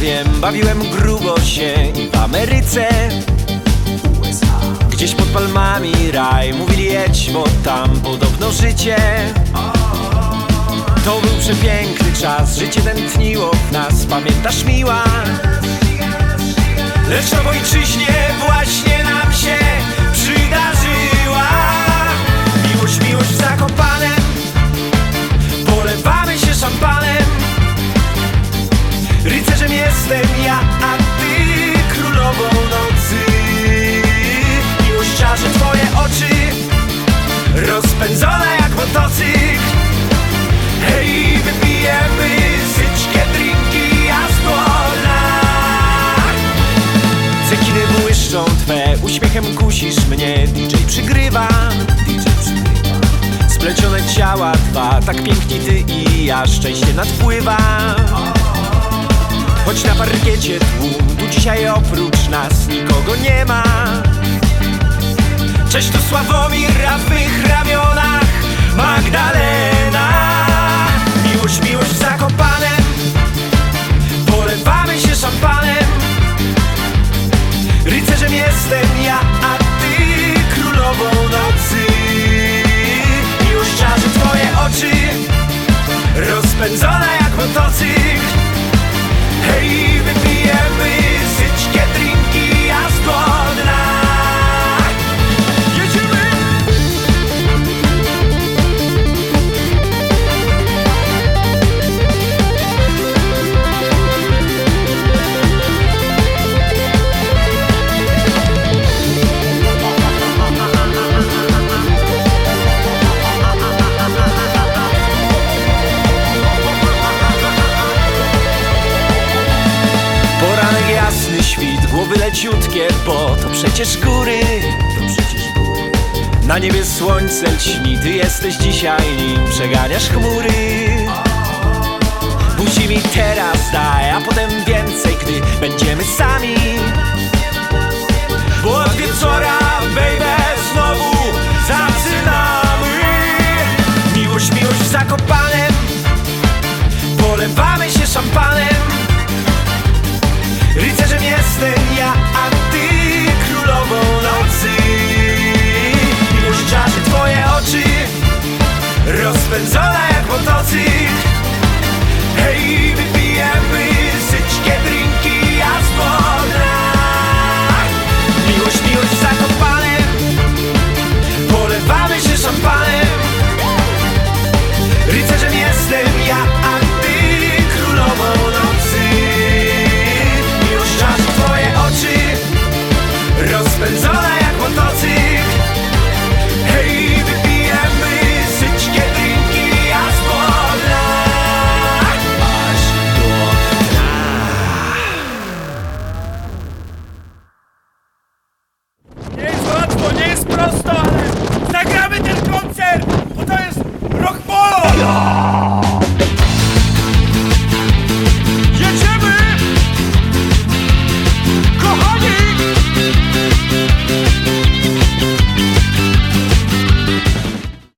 wiem, bawiłem grubo się i w Ameryce Gdzieś pod palmami raj, mówili jedź, bo tam podobno życie To był przepiękny czas, życie tętniło w nas, pamiętasz miła? Lecz na ojczyźnie właśnie ja, a ty królową nocy. Miłość czarzy twoje oczy Rozpędzona jak motocykl. Hej, wypijemy syczkie drinki jasłona Cekiny błyszczą twe, uśmiechem kusisz mnie. DJ przygrywa DJ przygrywa. Splecione ciała dwa, tak piękni ty i ja. Szczęście nadpływa Choć na parkiecie tłum, tu dzisiaj oprócz nas nikogo nie ma. Cześć to Sławomir, a w mych ramionach Magdalena. Miłość, miłość w Zakopanem Polewamy się szampanem. Rycerzem jestem ja, głowy leciutkie, bo to przecież góry. To przecież góry. Na niebie słońce lśni, ty jesteś dzisiaj nim Przeganiasz chmury. Buzi mi teraz daj, a potem więcej, gdy będziemy sami. Bo od wieczora, baby, znowu zaczynamy. Miłość, miłość w Zakopanem Polewamy się szampanem.